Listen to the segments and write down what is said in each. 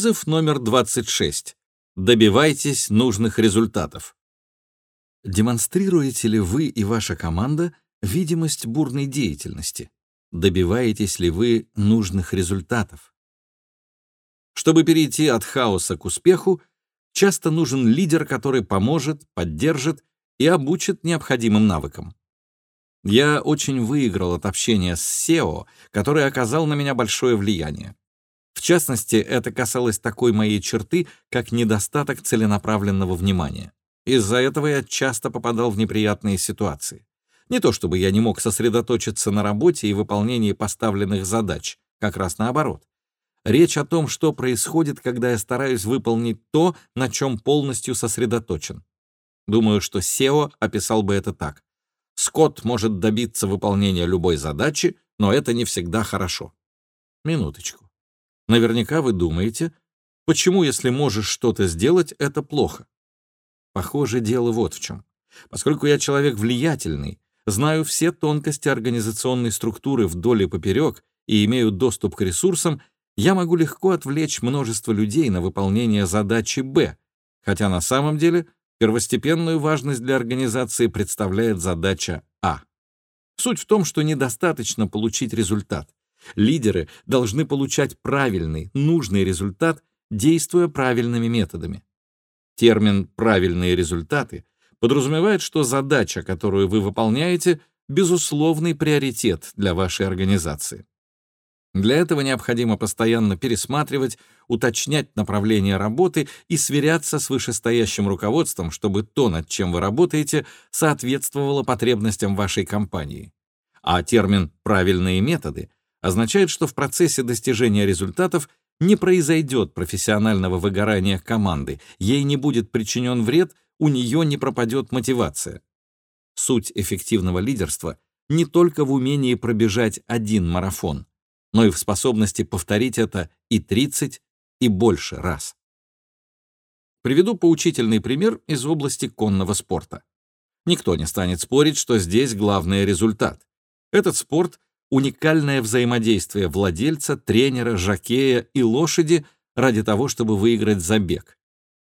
Вызов номер 26. Добивайтесь нужных результатов. Демонстрируете ли вы и ваша команда видимость бурной деятельности? Добиваетесь ли вы нужных результатов? Чтобы перейти от хаоса к успеху, часто нужен лидер, который поможет, поддержит и обучит необходимым навыкам. Я очень выиграл от общения с SEO, который оказал на меня большое влияние. В частности, это касалось такой моей черты, как недостаток целенаправленного внимания. Из-за этого я часто попадал в неприятные ситуации. Не то чтобы я не мог сосредоточиться на работе и выполнении поставленных задач, как раз наоборот. Речь о том, что происходит, когда я стараюсь выполнить то, на чем полностью сосредоточен. Думаю, что SEO описал бы это так. Скотт может добиться выполнения любой задачи, но это не всегда хорошо. Минуточку. Наверняка вы думаете, почему, если можешь что-то сделать, это плохо? Похоже, дело вот в чем. Поскольку я человек влиятельный, знаю все тонкости организационной структуры вдоль и поперек и имею доступ к ресурсам, я могу легко отвлечь множество людей на выполнение задачи «Б», хотя на самом деле первостепенную важность для организации представляет задача «А». Суть в том, что недостаточно получить результат. Лидеры должны получать правильный, нужный результат, действуя правильными методами. Термин «правильные результаты» подразумевает, что задача, которую вы выполняете, безусловный приоритет для вашей организации. Для этого необходимо постоянно пересматривать, уточнять направление работы и сверяться с вышестоящим руководством, чтобы то, над чем вы работаете, соответствовало потребностям вашей компании. А термин «правильные методы» означает, что в процессе достижения результатов не произойдет профессионального выгорания команды, ей не будет причинен вред, у нее не пропадет мотивация. Суть эффективного лидерства не только в умении пробежать один марафон, но и в способности повторить это и 30, и больше раз. Приведу поучительный пример из области конного спорта. Никто не станет спорить, что здесь главный результат. Этот спорт уникальное взаимодействие владельца, тренера, жокея и лошади ради того, чтобы выиграть забег.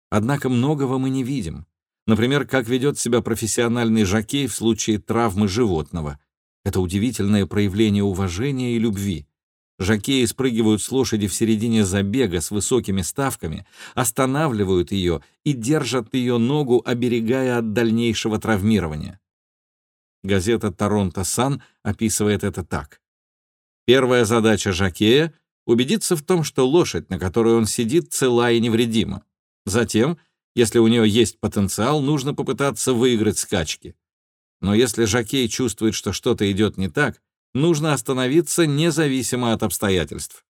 Однако многого мы не видим. Например, как ведет себя профессиональный жокей в случае травмы животного. Это удивительное проявление уважения и любви. Жокеи спрыгивают с лошади в середине забега с высокими ставками, останавливают ее и держат ее ногу, оберегая от дальнейшего травмирования. Газета «Торонто Сан» описывает это так. Первая задача Жакея — убедиться в том, что лошадь, на которой он сидит, цела и невредима. Затем, если у нее есть потенциал, нужно попытаться выиграть скачки. Но если Жакей чувствует, что что-то идет не так, нужно остановиться независимо от обстоятельств.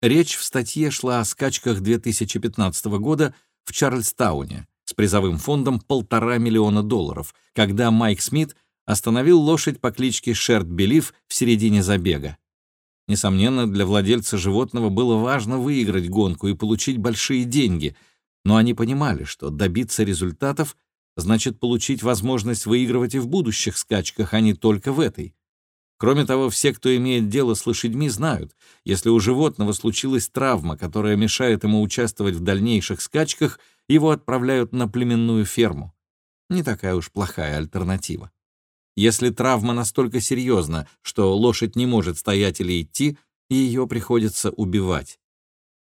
Речь в статье шла о скачках 2015 года в Чарльстауне с призовым фондом полтора миллиона долларов, когда Майк Смит остановил лошадь по кличке Шерт Белив в середине забега. Несомненно, для владельца животного было важно выиграть гонку и получить большие деньги, но они понимали, что добиться результатов значит получить возможность выигрывать и в будущих скачках, а не только в этой. Кроме того, все, кто имеет дело с лошадьми, знают, если у животного случилась травма, которая мешает ему участвовать в дальнейших скачках, его отправляют на племенную ферму. Не такая уж плохая альтернатива. Если травма настолько серьезна, что лошадь не может стоять или идти, ее приходится убивать.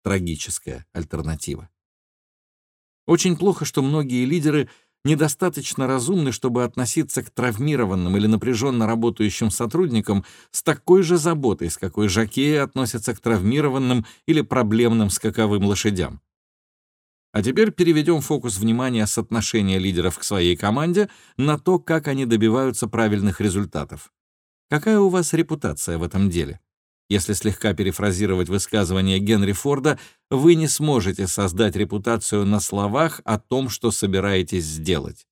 Трагическая альтернатива. Очень плохо, что многие лидеры недостаточно разумны, чтобы относиться к травмированным или напряженно работающим сотрудникам с такой же заботой, с какой жакеи относятся к травмированным или проблемным скаковым лошадям. А теперь переведем фокус внимания с отношения лидеров к своей команде на то, как они добиваются правильных результатов. Какая у вас репутация в этом деле? Если слегка перефразировать высказывание Генри Форда, вы не сможете создать репутацию на словах о том, что собираетесь сделать.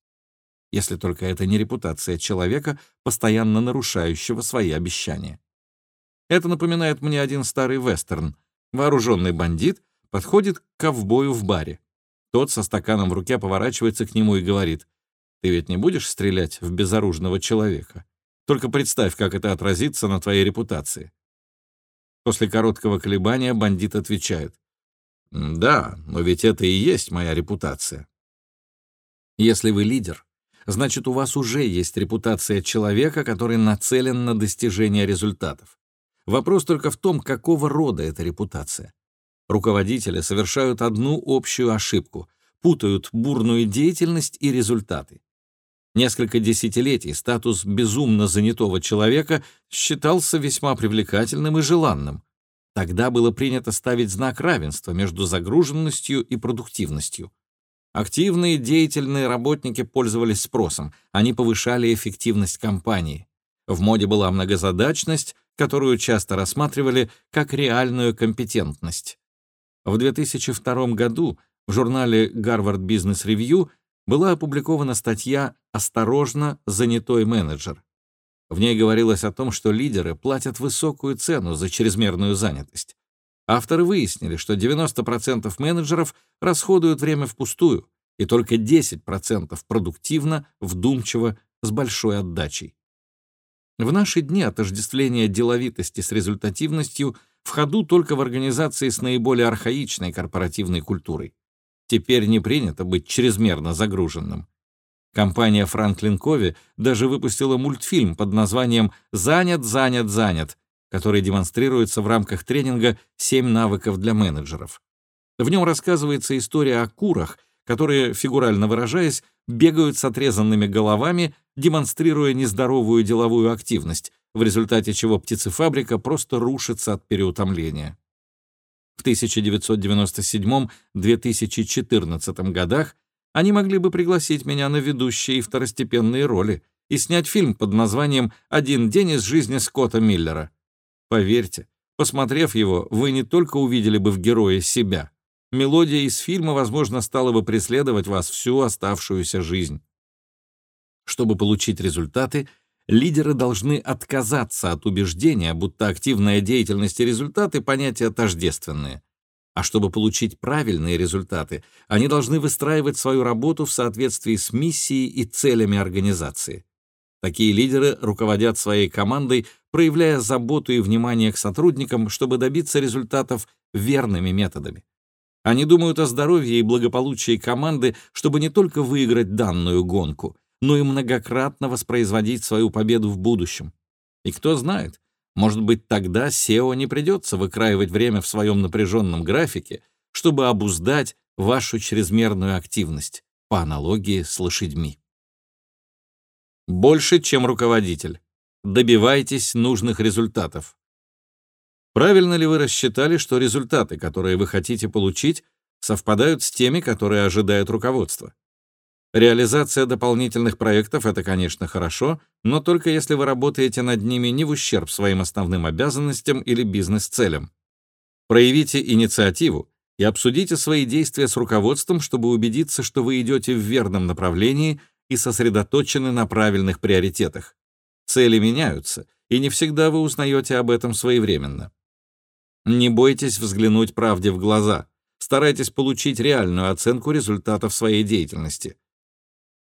Если только это не репутация человека, постоянно нарушающего свои обещания. Это напоминает мне один старый вестерн. Вооруженный бандит подходит к ковбою в баре. Тот со стаканом в руке поворачивается к нему и говорит, «Ты ведь не будешь стрелять в безоружного человека? Только представь, как это отразится на твоей репутации». После короткого колебания бандит отвечает, Да, но ведь это и есть моя репутация. Если вы лидер, значит, у вас уже есть репутация человека, который нацелен на достижение результатов. Вопрос только в том, какого рода эта репутация. Руководители совершают одну общую ошибку — путают бурную деятельность и результаты. Несколько десятилетий статус безумно занятого человека считался весьма привлекательным и желанным. Тогда было принято ставить знак равенства между загруженностью и продуктивностью. Активные деятельные работники пользовались спросом, они повышали эффективность компании. В моде была многозадачность, которую часто рассматривали как реальную компетентность. В 2002 году в журнале Harvard Business Review была опубликована статья «Осторожно, занятой менеджер». В ней говорилось о том, что лидеры платят высокую цену за чрезмерную занятость. Авторы выяснили, что 90% менеджеров расходуют время впустую, и только 10% продуктивно, вдумчиво, с большой отдачей. В наши дни отождествление деловитости с результативностью в ходу только в организации с наиболее архаичной корпоративной культурой. Теперь не принято быть чрезмерно загруженным. Компания Франклин Кови даже выпустила мультфильм под названием «Занят, занят, занят», который демонстрируется в рамках тренинга «Семь навыков для менеджеров». В нем рассказывается история о курах, которые, фигурально выражаясь, бегают с отрезанными головами, демонстрируя нездоровую деловую активность, в результате чего птицефабрика просто рушится от переутомления. В 1997-2014 годах они могли бы пригласить меня на ведущие и второстепенные роли и снять фильм под названием «Один день из жизни Скотта Миллера». Поверьте, посмотрев его, вы не только увидели бы в герое себя. Мелодия из фильма, возможно, стала бы преследовать вас всю оставшуюся жизнь. Чтобы получить результаты, лидеры должны отказаться от убеждения, будто активная деятельность и результаты — понятия тождественные. А чтобы получить правильные результаты, они должны выстраивать свою работу в соответствии с миссией и целями организации. Такие лидеры руководят своей командой, проявляя заботу и внимание к сотрудникам, чтобы добиться результатов верными методами. Они думают о здоровье и благополучии команды, чтобы не только выиграть данную гонку, но и многократно воспроизводить свою победу в будущем. И кто знает, может быть, тогда SEO не придется выкраивать время в своем напряженном графике, чтобы обуздать вашу чрезмерную активность, по аналогии с лошадьми. Больше, чем руководитель. Добивайтесь нужных результатов. Правильно ли вы рассчитали, что результаты, которые вы хотите получить, совпадают с теми, которые ожидает руководство? Реализация дополнительных проектов — это, конечно, хорошо, но только если вы работаете над ними не в ущерб своим основным обязанностям или бизнес-целям. Проявите инициативу и обсудите свои действия с руководством, чтобы убедиться, что вы идете в верном направлении и сосредоточены на правильных приоритетах. Цели меняются, и не всегда вы узнаете об этом своевременно. Не бойтесь взглянуть правде в глаза. Старайтесь получить реальную оценку результатов своей деятельности.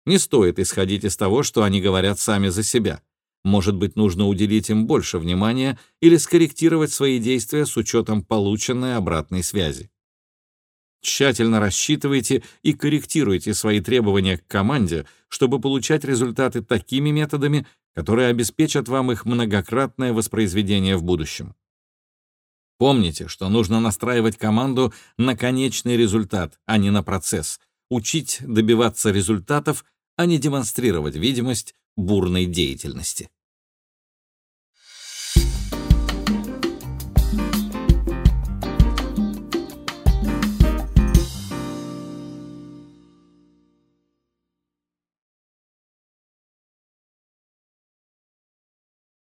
Не стоит исходить из того, что они говорят сами за себя. Может быть, нужно уделить им больше внимания или скорректировать свои действия с учетом полученной обратной связи. Тщательно рассчитывайте и корректируйте свои требования к команде, чтобы получать результаты такими методами, которые обеспечат вам их многократное воспроизведение в будущем. Помните, что нужно настраивать команду на конечный результат, а не на процесс, учить добиваться результатов а не демонстрировать видимость бурной деятельности.